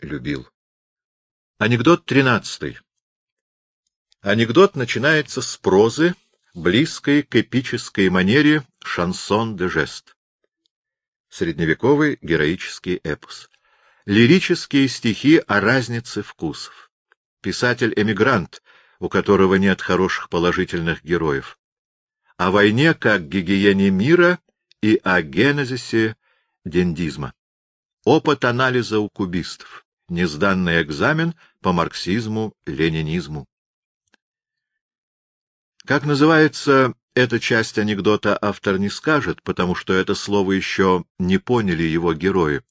любил. Анекдот тринадцатый. Анекдот начинается с прозы, близкой к эпической манере шансон де жест. Средневековый героический эпос. Лирические стихи о разнице вкусов. Писатель-эмигрант, у которого нет хороших положительных героев. О войне как гигиене мира и о генезисе дендизма. Опыт анализа у кубистов. Несданный экзамен по марксизму-ленинизму. Как называется эта часть анекдота, автор не скажет, потому что это слово еще не поняли его герои.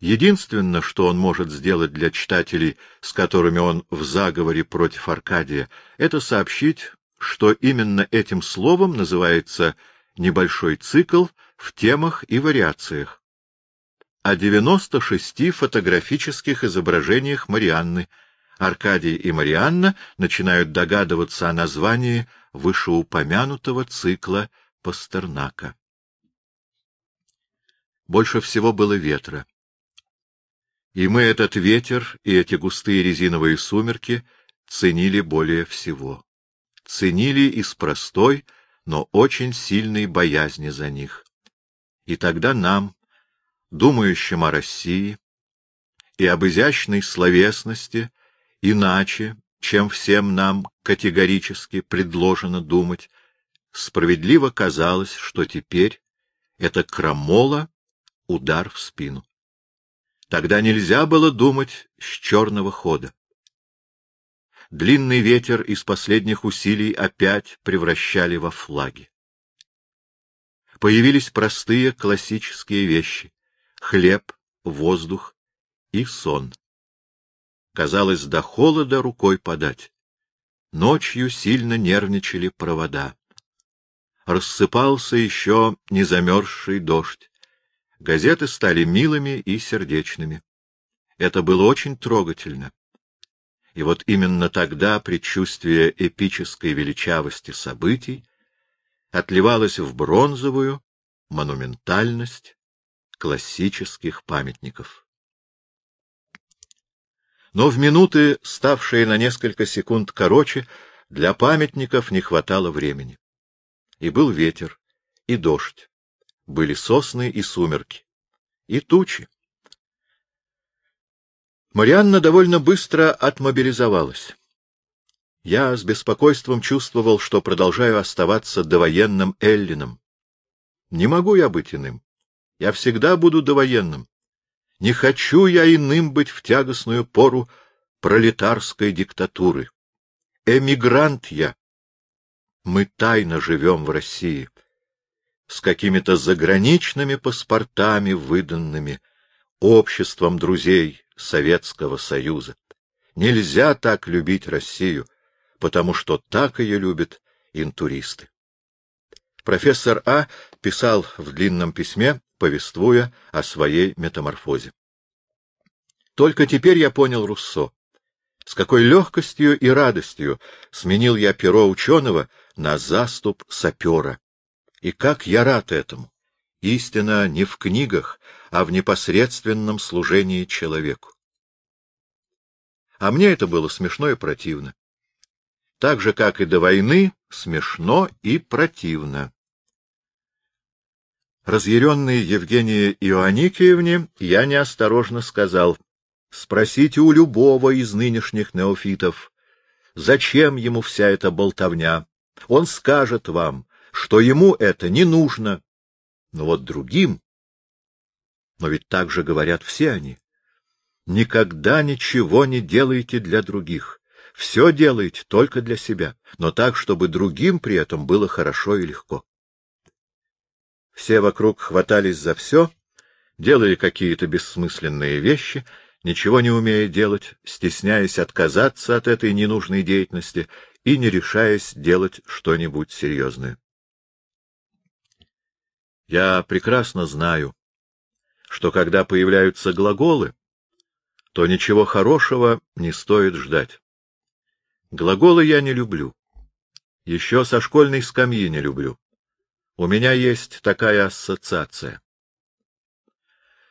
Единственное, что он может сделать для читателей, с которыми он в заговоре против Аркадия, это сообщить, что именно этим словом называется небольшой цикл в темах и вариациях о 96 фотографических изображениях Марианны. Аркадий и Марианна начинают догадываться о названии вышеупомянутого цикла Пастернака. Больше всего было ветра. И мы этот ветер и эти густые резиновые сумерки ценили более всего. Ценили из простой, но очень сильной боязни за них. И тогда нам, думающим о России и об изящной словесности иначе, чем всем нам категорически предложено думать, справедливо казалось, что теперь это крамола — удар в спину. Тогда нельзя было думать с черного хода. Длинный ветер из последних усилий опять превращали во флаги. Появились простые классические вещи хлеб, воздух и сон. Казалось, до холода рукой подать. Ночью сильно нервничали провода. Рассыпался еще незамерзший дождь. Газеты стали милыми и сердечными. Это было очень трогательно. И вот именно тогда предчувствие эпической величавости событий отливалось в бронзовую монументальность классических памятников. Но в минуты, ставшие на несколько секунд короче, для памятников не хватало времени. И был ветер, и дождь, были сосны и сумерки, и тучи. Марианна довольно быстро отмобилизовалась. Я с беспокойством чувствовал, что продолжаю оставаться довоенным Эллином. Не могу я быть иным. Я всегда буду довоенным. Не хочу я иным быть в тягостную пору пролетарской диктатуры. Эмигрант я. Мы тайно живем в России, с какими-то заграничными паспортами, выданными обществом друзей Советского Союза. Нельзя так любить Россию, потому что так ее любят интуристы. Профессор А. писал в длинном письме повествуя о своей метаморфозе. Только теперь я понял Руссо. С какой легкостью и радостью сменил я перо ученого на заступ сапера. И как я рад этому! Истина не в книгах, а в непосредственном служении человеку. А мне это было смешно и противно. Так же, как и до войны, смешно и противно. Разъяренный Евгении Иоанникиевне, я неосторожно сказал, спросите у любого из нынешних неофитов, зачем ему вся эта болтовня. Он скажет вам, что ему это не нужно. Но вот другим... Но ведь так же говорят все они. Никогда ничего не делайте для других. Все делайте только для себя, но так, чтобы другим при этом было хорошо и легко. Все вокруг хватались за все, делали какие-то бессмысленные вещи, ничего не умея делать, стесняясь отказаться от этой ненужной деятельности и не решаясь делать что-нибудь серьезное. Я прекрасно знаю, что когда появляются глаголы, то ничего хорошего не стоит ждать. Глаголы я не люблю. Еще со школьной скамьи не люблю. У меня есть такая ассоциация.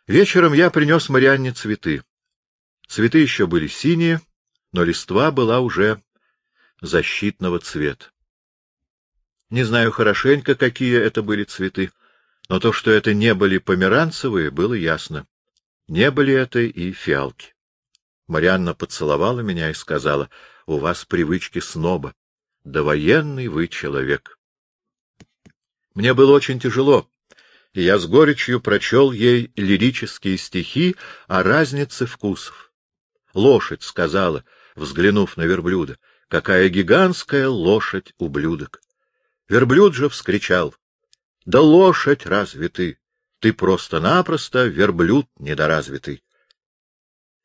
Вечером я принес Марианне цветы. Цветы еще были синие, но листва была уже защитного цвета. Не знаю хорошенько, какие это были цветы, но то, что это не были померанцевые, было ясно. Не были это и фиалки. Марианна поцеловала меня и сказала, — У вас привычки сноба. Да военный вы человек. Мне было очень тяжело, и я с горечью прочел ей лирические стихи о разнице вкусов. Лошадь сказала, взглянув на верблюда, — какая гигантская лошадь-ублюдок. Верблюд же вскричал, — Да лошадь разве ты? Ты просто-напросто верблюд недоразвитый.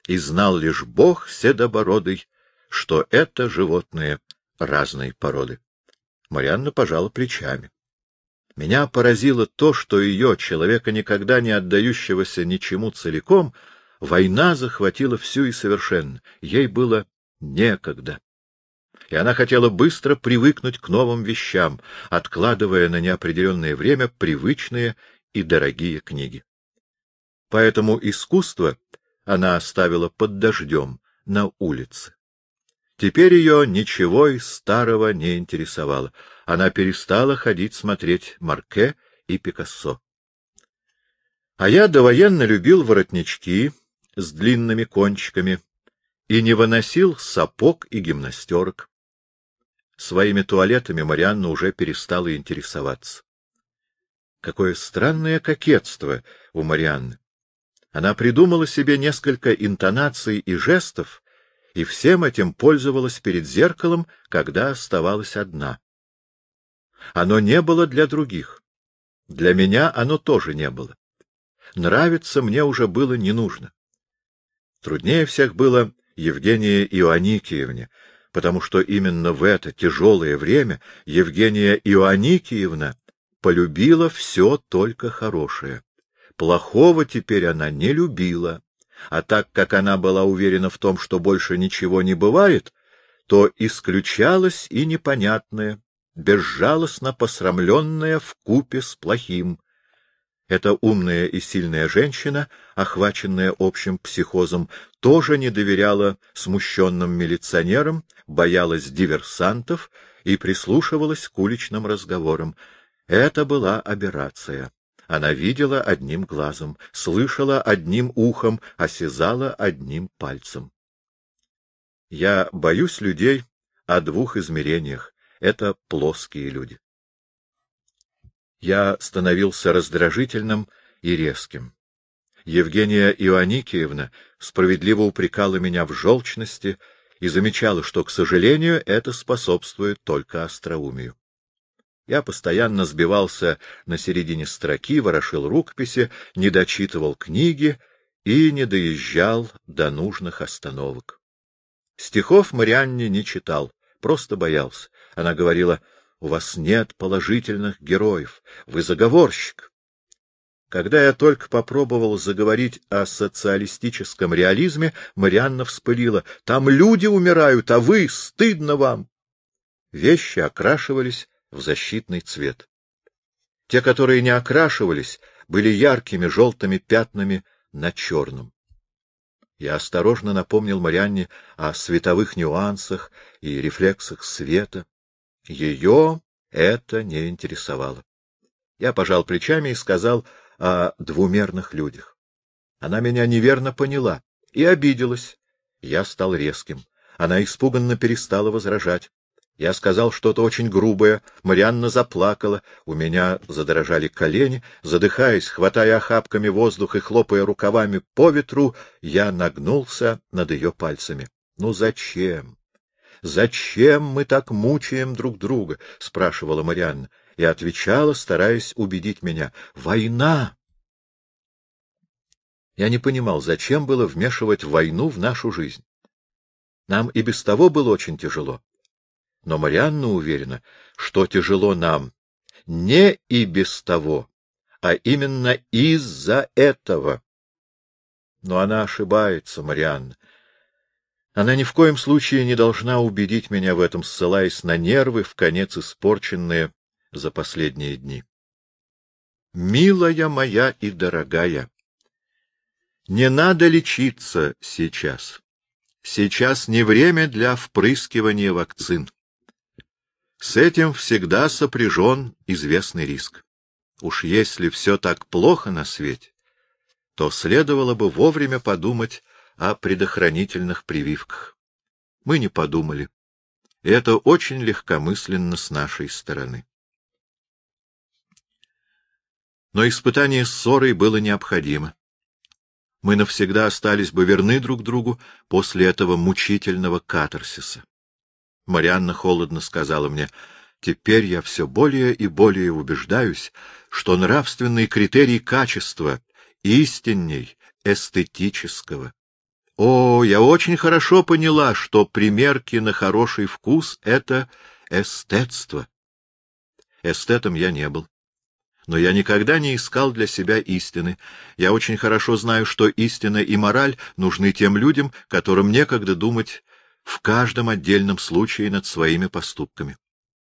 И знал лишь Бог седобородый, что это животные разной породы. Марианна пожала плечами. Меня поразило то, что ее, человека никогда не отдающегося ничему целиком, война захватила всю и совершенно. Ей было некогда и она хотела быстро привыкнуть к новым вещам, откладывая на неопределенное время привычные и дорогие книги. Поэтому искусство она оставила под дождем на улице. Теперь ее ничего из старого не интересовало. Она перестала ходить смотреть Марке и Пикассо. А я довоенно любил воротнички с длинными кончиками и не выносил сапог и гимнастерок. Своими туалетами Марианна уже перестала интересоваться. Какое странное кокетство у Марианны! Она придумала себе несколько интонаций и жестов, и всем этим пользовалась перед зеркалом, когда оставалась одна. Оно не было для других. Для меня оно тоже не было. Нравиться мне уже было не нужно. Труднее всех было Евгении Ионикиевне, потому что именно в это тяжелое время Евгения Иоанникиевна полюбила все только хорошее. Плохого теперь она не любила, а так как она была уверена в том, что больше ничего не бывает, то исключалось и непонятное, безжалостно посрамленное купе с плохим, эта умная и сильная женщина, охваченная общим психозом, тоже не доверяла смущенным милиционерам, боялась диверсантов и прислушивалась к уличным разговорам. Это была аберрация. Она видела одним глазом, слышала одним ухом, осязала одним пальцем. Я боюсь людей о двух измерениях. Это плоские люди я становился раздражительным и резким. Евгения Ионикиевна справедливо упрекала меня в желчности и замечала, что, к сожалению, это способствует только остроумию. Я постоянно сбивался на середине строки, ворошил рукописи, не дочитывал книги и не доезжал до нужных остановок. Стихов Марианне не читал, просто боялся. Она говорила — у вас нет положительных героев, вы заговорщик. Когда я только попробовал заговорить о социалистическом реализме, Марианна вспылила. Там люди умирают, а вы, стыдно вам. Вещи окрашивались в защитный цвет. Те, которые не окрашивались, были яркими желтыми пятнами на черном. Я осторожно напомнил Марианне о световых нюансах и рефлексах света. Ее это не интересовало. Я пожал плечами и сказал о двумерных людях. Она меня неверно поняла и обиделась. Я стал резким. Она испуганно перестала возражать. Я сказал что-то очень грубое, Марианна заплакала, у меня задрожали колени, задыхаясь, хватая охапками воздух и хлопая рукавами по ветру, я нагнулся над ее пальцами. Ну зачем? Зачем мы так мучаем друг друга? — спрашивала Марианна. И отвечала, стараясь убедить меня. — Война! Я не понимал, зачем было вмешивать войну в нашу жизнь. Нам и без того было очень тяжело. Но Марианна уверена, что тяжело нам не и без того, а именно из-за этого. Но она ошибается, Марианна. Она ни в коем случае не должна убедить меня в этом, ссылаясь на нервы, в конец испорченные за последние дни. Милая моя и дорогая, Не надо лечиться сейчас. Сейчас не время для впрыскивания вакцин. С этим всегда сопряжен известный риск. Уж если все так плохо на свете, то следовало бы вовремя подумать о предохранительных прививках. Мы не подумали. Это очень легкомысленно с нашей стороны. Но испытание ссорой было необходимо. Мы навсегда остались бы верны друг другу после этого мучительного катарсиса. Марианна холодно сказала мне, «Теперь я все более и более убеждаюсь, что нравственный критерий качества истинней эстетического. О, я очень хорошо поняла, что примерки на хороший вкус — это эстетство. Эстетом я не был. Но я никогда не искал для себя истины. Я очень хорошо знаю, что истина и мораль нужны тем людям, которым некогда думать в каждом отдельном случае над своими поступками.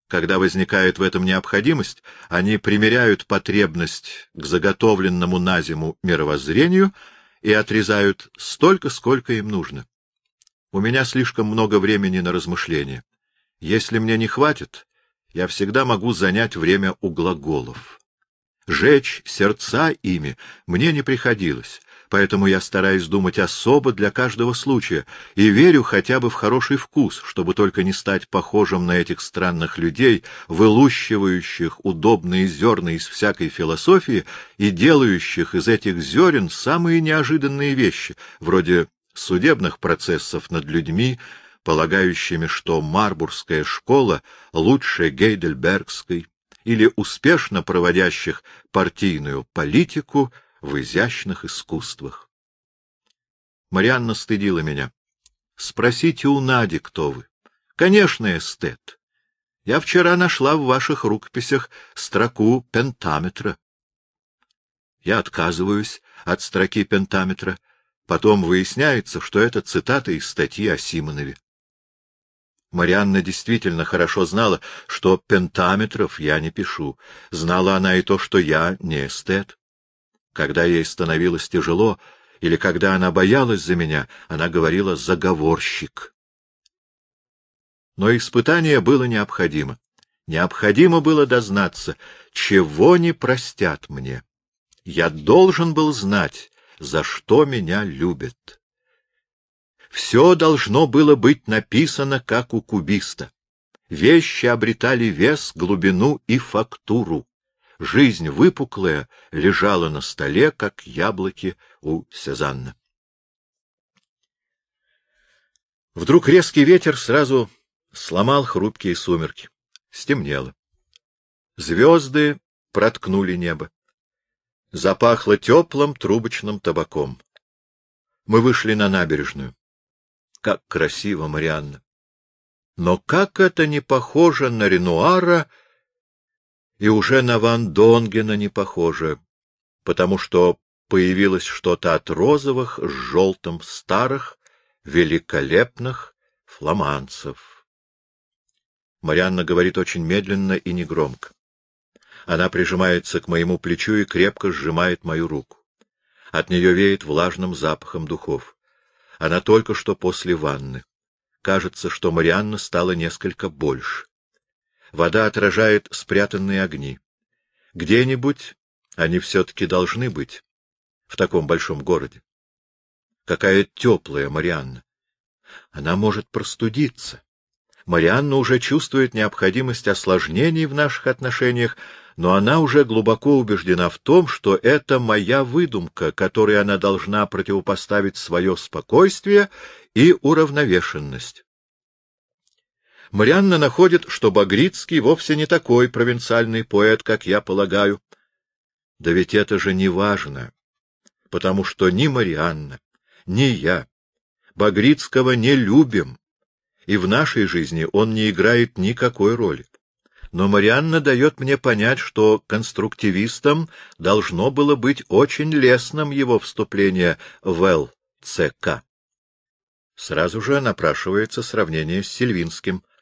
Когда возникает в этом необходимость, они примеряют потребность к заготовленному на зиму мировоззрению — и отрезают столько, сколько им нужно. У меня слишком много времени на размышления. Если мне не хватит, я всегда могу занять время у глаголов. Жечь сердца ими мне не приходилось, поэтому я стараюсь думать особо для каждого случая и верю хотя бы в хороший вкус, чтобы только не стать похожим на этих странных людей, вылущивающих удобные зерна из всякой философии и делающих из этих зерен самые неожиданные вещи, вроде судебных процессов над людьми, полагающими, что Марбургская школа лучше Гейдельбергской, или успешно проводящих партийную политику — в изящных искусствах. Марианна стыдила меня. — Спросите у Нади, кто вы. — Конечно, эстет. Я вчера нашла в ваших рукописях строку пентаметра. Я отказываюсь от строки пентаметра. Потом выясняется, что это цитата из статьи о Симонове. Марианна действительно хорошо знала, что пентаметров я не пишу. Знала она и то, что я не эстет. Когда ей становилось тяжело, или когда она боялась за меня, она говорила «заговорщик». Но испытание было необходимо. Необходимо было дознаться, чего не простят мне. Я должен был знать, за что меня любят. Все должно было быть написано, как у кубиста. Вещи обретали вес, глубину и фактуру жизнь выпуклая лежала на столе, как яблоки у Сезанна. Вдруг резкий ветер сразу сломал хрупкие сумерки. Стемнело. Звезды проткнули небо. Запахло теплым трубочным табаком. Мы вышли на набережную. Как красиво, Марианна! Но как это не похоже на Ренуара и уже на Ван Донгена не похоже, потому что появилось что-то от розовых с желтым старых, великолепных фламанцев. Марианна говорит очень медленно и негромко. Она прижимается к моему плечу и крепко сжимает мою руку. От нее веет влажным запахом духов. Она только что после ванны. Кажется, что Марианна стала несколько больше. Вода отражает спрятанные огни. Где-нибудь они все-таки должны быть, в таком большом городе. Какая теплая Марианна! Она может простудиться. Марианна уже чувствует необходимость осложнений в наших отношениях, но она уже глубоко убеждена в том, что это моя выдумка, которой она должна противопоставить свое спокойствие и уравновешенность. Марианна находит, что Багрицкий вовсе не такой провинциальный поэт, как я полагаю. Да ведь это же не важно, потому что ни Марианна, ни я Багрицкого не любим, и в нашей жизни он не играет никакой роли. Но Марианна дает мне понять, что конструктивистам должно было быть очень лестным его вступление в ЛЦК. Сразу же напрашивается сравнение с Сильвинским —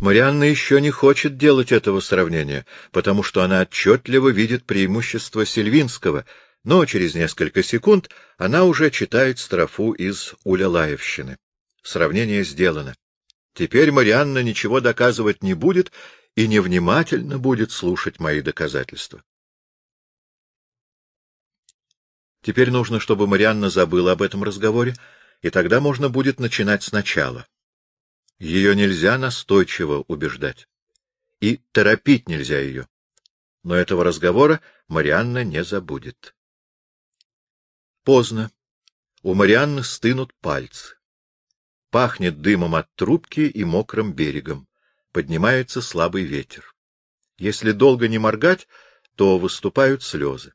Марианна еще не хочет делать этого сравнения, потому что она отчетливо видит преимущество Сильвинского, но через несколько секунд она уже читает строфу из Улялаевщины. Сравнение сделано. Теперь Марианна ничего доказывать не будет и невнимательно будет слушать мои доказательства. Теперь нужно, чтобы Марианна забыла об этом разговоре, и тогда можно будет начинать сначала. Ее нельзя настойчиво убеждать. И торопить нельзя ее. Но этого разговора Марианна не забудет. Поздно. У Марианны стынут пальцы. Пахнет дымом от трубки и мокрым берегом. Поднимается слабый ветер. Если долго не моргать, то выступают слезы.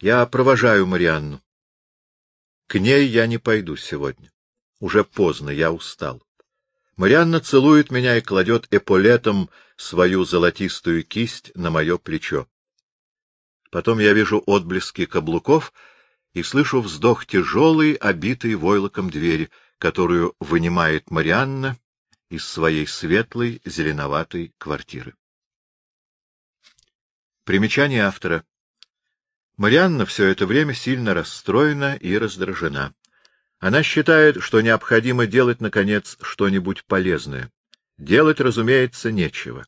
Я провожаю Марианну. К ней я не пойду сегодня. Уже поздно, я устал. Марианна целует меня и кладет эполетом свою золотистую кисть на мое плечо. Потом я вижу отблески каблуков и слышу вздох тяжелый, обитый войлоком двери, которую вынимает Марианна из своей светлой зеленоватой квартиры. Примечание автора. Марианна все это время сильно расстроена и раздражена. Она считает, что необходимо делать, наконец, что-нибудь полезное. Делать, разумеется, нечего.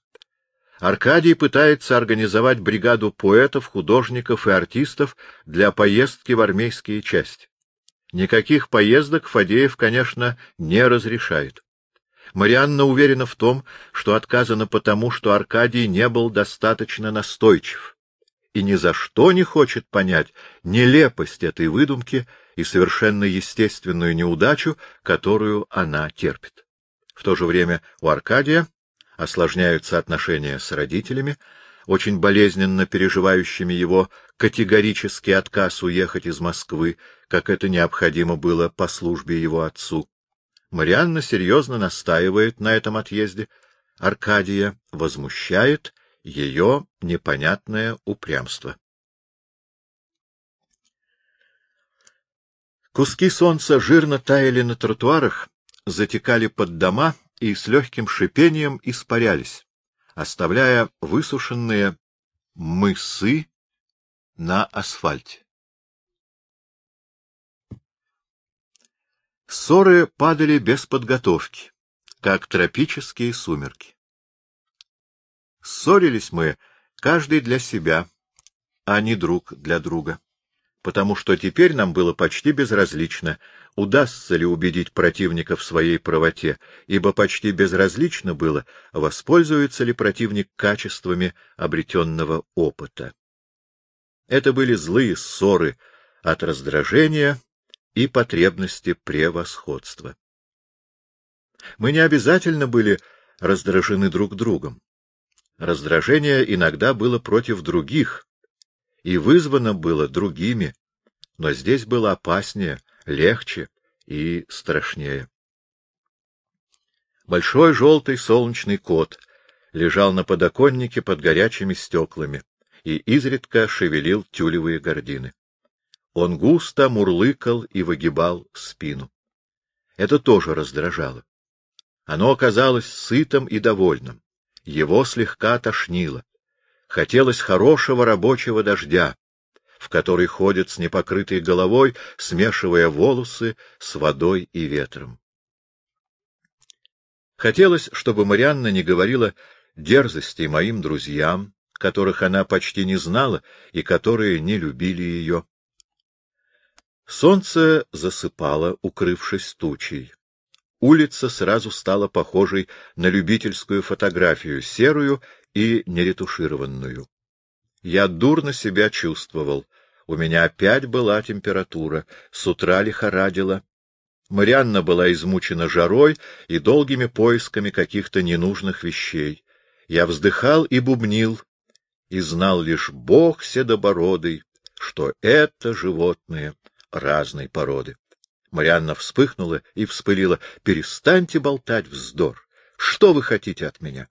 Аркадий пытается организовать бригаду поэтов, художников и артистов для поездки в армейские части. Никаких поездок Фадеев, конечно, не разрешает. Марианна уверена в том, что отказано потому, что Аркадий не был достаточно настойчив и ни за что не хочет понять нелепость этой выдумки и совершенно естественную неудачу, которую она терпит. В то же время у Аркадия осложняются отношения с родителями, очень болезненно переживающими его категорический отказ уехать из Москвы, как это необходимо было по службе его отцу. Марианна серьезно настаивает на этом отъезде. Аркадия возмущает ее непонятное упрямство. Куски солнца жирно таяли на тротуарах, затекали под дома и с легким шипением испарялись, оставляя высушенные мысы на асфальте. Ссоры падали без подготовки, как тропические сумерки. Ссорились мы, каждый для себя, а не друг для друга. Потому что теперь нам было почти безразлично, удастся ли убедить противника в своей правоте, ибо почти безразлично было, воспользуется ли противник качествами обретенного опыта. Это были злые ссоры от раздражения и потребности превосходства. Мы не обязательно были раздражены друг другом. Раздражение иногда было против других, и вызвано было другими, но здесь было опаснее, легче и страшнее. Большой желтый солнечный кот лежал на подоконнике под горячими стеклами и изредка шевелил тюлевые гардины. Он густо мурлыкал и выгибал спину. Это тоже раздражало. Оно оказалось сытым и довольным. Его слегка тошнило. Хотелось хорошего рабочего дождя, в который ходит с непокрытой головой, смешивая волосы с водой и ветром. Хотелось, чтобы Марианна не говорила дерзости моим друзьям, которых она почти не знала и которые не любили ее. Солнце засыпало, укрывшись тучей. Улица сразу стала похожей на любительскую фотографию, серую и неретушированную. Я дурно себя чувствовал. У меня опять была температура, с утра лихорадила. Марианна была измучена жарой и долгими поисками каких-то ненужных вещей. Я вздыхал и бубнил, и знал лишь Бог седобородый, что это животные разной породы. Марианна вспыхнула и вспылила. — Перестаньте болтать вздор. Что вы хотите от меня?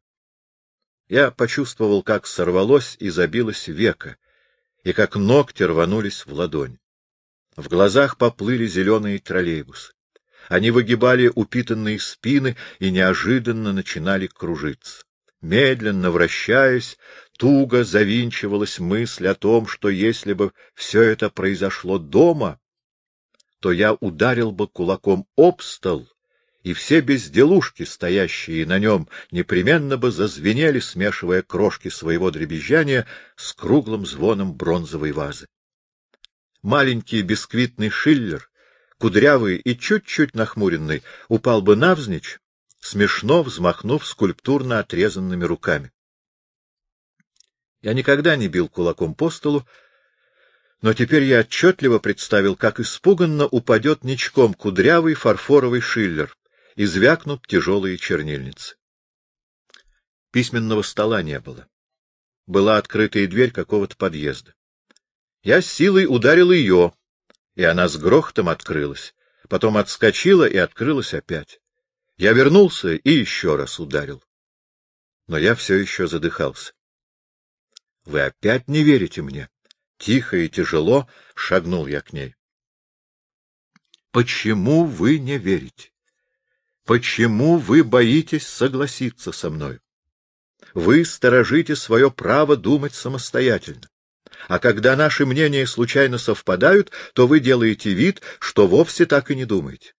Я почувствовал, как сорвалось и забилось веко, и как ногти рванулись в ладонь. В глазах поплыли зеленые троллейбусы. Они выгибали упитанные спины и неожиданно начинали кружиться. Медленно вращаясь, туго завинчивалась мысль о том, что если бы все это произошло дома, то я ударил бы кулаком об стол, и все безделушки, стоящие на нем, непременно бы зазвенели, смешивая крошки своего дребезжания с круглым звоном бронзовой вазы. Маленький бисквитный шиллер, кудрявый и чуть-чуть нахмуренный, упал бы навзничь, смешно взмахнув скульптурно отрезанными руками. Я никогда не бил кулаком по столу, но теперь я отчетливо представил, как испуганно упадет ничком кудрявый фарфоровый шиллер и звякнут тяжелые чернильницы. Письменного стола не было. Была открытая дверь какого-то подъезда. Я с силой ударил ее, и она с грохотом открылась, потом отскочила и открылась опять. Я вернулся и еще раз ударил. Но я все еще задыхался. Вы опять не верите мне? Тихо и тяжело шагнул я к ней. Почему вы не верите? Почему вы боитесь согласиться со мной? Вы сторожите свое право думать самостоятельно. А когда наши мнения случайно совпадают, то вы делаете вид, что вовсе так и не думаете.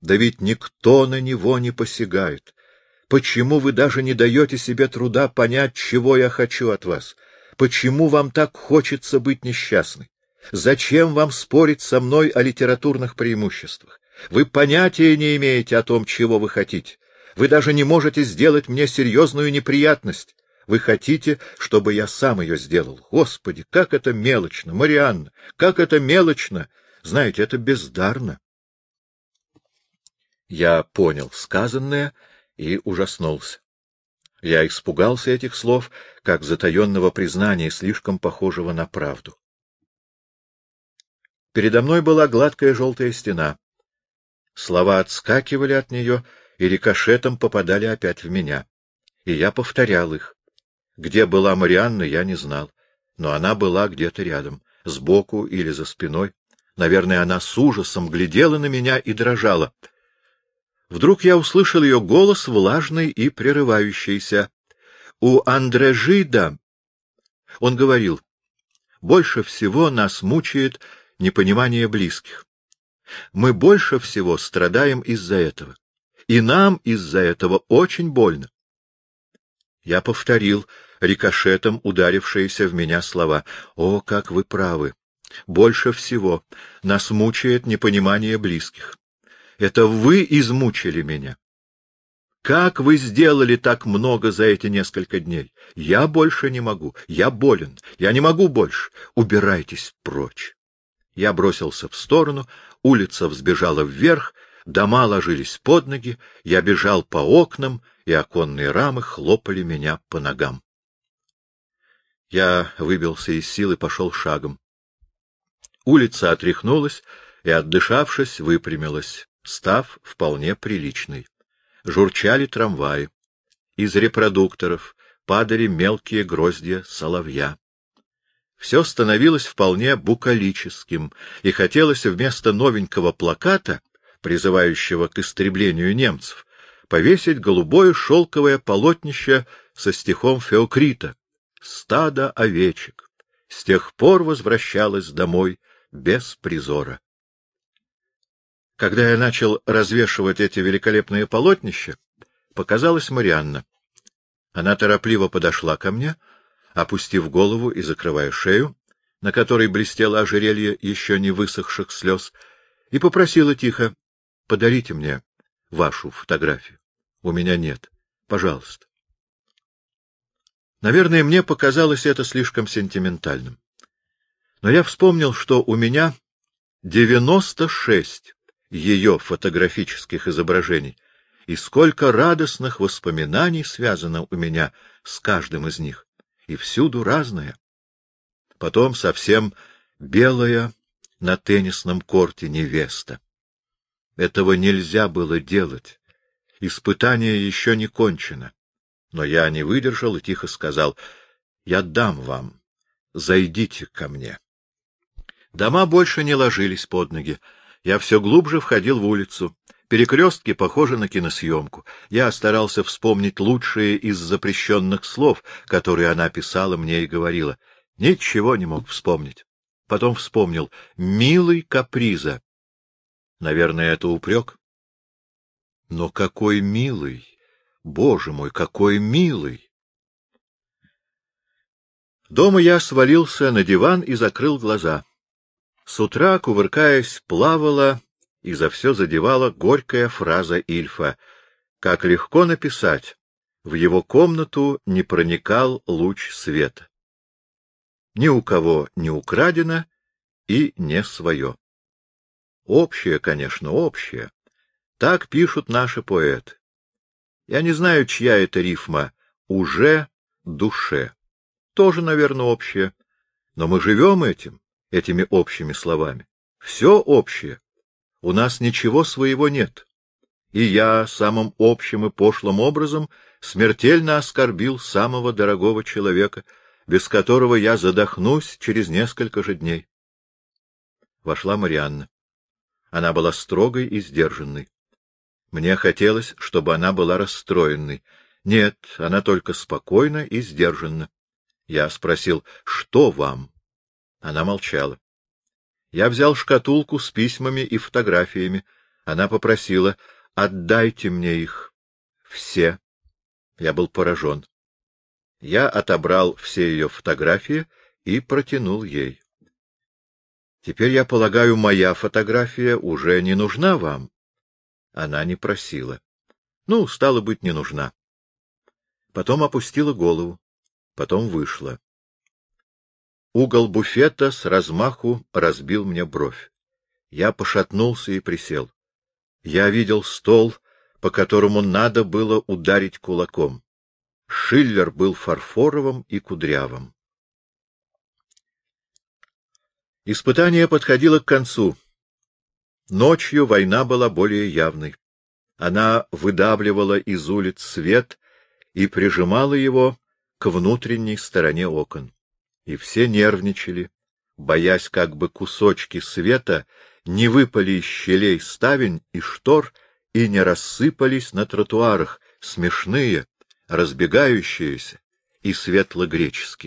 Да ведь никто на него не посягает. Почему вы даже не даете себе труда понять, чего я хочу от вас? Почему вам так хочется быть несчастной? Зачем вам спорить со мной о литературных преимуществах? Вы понятия не имеете о том, чего вы хотите. Вы даже не можете сделать мне серьезную неприятность. Вы хотите, чтобы я сам ее сделал. Господи, как это мелочно, Марианна, как это мелочно! Знаете, это бездарно. Я понял сказанное и ужаснулся. Я испугался этих слов, как затаенного признания, слишком похожего на правду. Передо мной была гладкая желтая стена. Слова отскакивали от нее и рикошетом попадали опять в меня. И я повторял их. Где была Марианна, я не знал, но она была где-то рядом, сбоку или за спиной. Наверное, она с ужасом глядела на меня и дрожала. Вдруг я услышал ее голос, влажный и прерывающийся. У Андре Жида он говорил, больше всего нас мучает непонимание близких. Мы больше всего страдаем из-за этого. И нам из-за этого очень больно. Я повторил рикошетом ударившиеся в меня слова. О, как вы правы! Больше всего нас мучает непонимание близких. Это вы измучили меня. Как вы сделали так много за эти несколько дней? Я больше не могу. Я болен. Я не могу больше. Убирайтесь прочь. Я бросился в сторону, улица взбежала вверх, дома ложились под ноги, я бежал по окнам, и оконные рамы хлопали меня по ногам. Я выбился из сил и пошел шагом. Улица отряхнулась и, отдышавшись, выпрямилась став вполне приличной. Журчали трамваи. Из репродукторов падали мелкие гроздья соловья. Все становилось вполне букалическим, и хотелось вместо новенького плаката, призывающего к истреблению немцев, повесить голубое шелковое полотнище со стихом Феокрита «Стадо овечек» с тех пор возвращалась домой без призора. Когда я начал развешивать эти великолепные полотнища, показалась Марианна. Она торопливо подошла ко мне, опустив голову и закрывая шею, на которой блестело ожерелье еще не высохших слез, и попросила тихо, — подарите мне вашу фотографию. У меня нет. Пожалуйста. Наверное, мне показалось это слишком сентиментальным. Но я вспомнил, что у меня девяносто шесть ее фотографических изображений, и сколько радостных воспоминаний связано у меня с каждым из них, и всюду разное. Потом совсем белая на теннисном корте невеста. Этого нельзя было делать. Испытание еще не кончено. Но я не выдержал и тихо сказал, — Я дам вам. Зайдите ко мне. Дома больше не ложились под ноги. Я все глубже входил в улицу, Перекрестки похожи на киносъемку. Я старался вспомнить лучшие из запрещенных слов, которые она писала мне и говорила. Ничего не мог вспомнить. Потом вспомнил. «Милый каприза». Наверное, это упрек. Но какой милый! Боже мой, какой милый! Дома я свалился на диван и закрыл глаза. С утра, кувыркаясь, плавала и за все задевала горькая фраза Ильфа. Как легко написать, в его комнату не проникал луч света. Ни у кого не украдено и не свое. Общее, конечно, общее. Так пишут наши поэты. Я не знаю, чья это рифма. Уже душе. Тоже, наверное, общее. Но мы живем этим, этими общими словами. Все общее. У нас ничего своего нет. И я самым общим и пошлым образом смертельно оскорбил самого дорогого человека, без которого я задохнусь через несколько же дней. Вошла Марианна. Она была строгой и сдержанной. Мне хотелось, чтобы она была расстроенной. Нет, она только спокойна и сдержанна. Я спросил, что вам? Она молчала. Я взял шкатулку с письмами и фотографиями. Она попросила, отдайте мне их. Все. Я был поражен. Я отобрал все ее фотографии и протянул ей. Теперь, я полагаю, моя фотография уже не нужна вам. Она не просила. Ну, стало быть, не нужна. Потом опустила голову, потом вышла. Угол буфета с размаху разбил мне бровь. Я пошатнулся и присел. Я видел стол, по которому надо было ударить кулаком. Шиллер был фарфоровым и кудрявым. Испытание подходило к концу. Ночью война была более явной. Она выдавливала из улиц свет и прижимала его к внутренней стороне окон. И все нервничали, боясь, как бы кусочки света не выпали из щелей ставень и штор и не рассыпались на тротуарах, смешные, разбегающиеся и светло-греческие.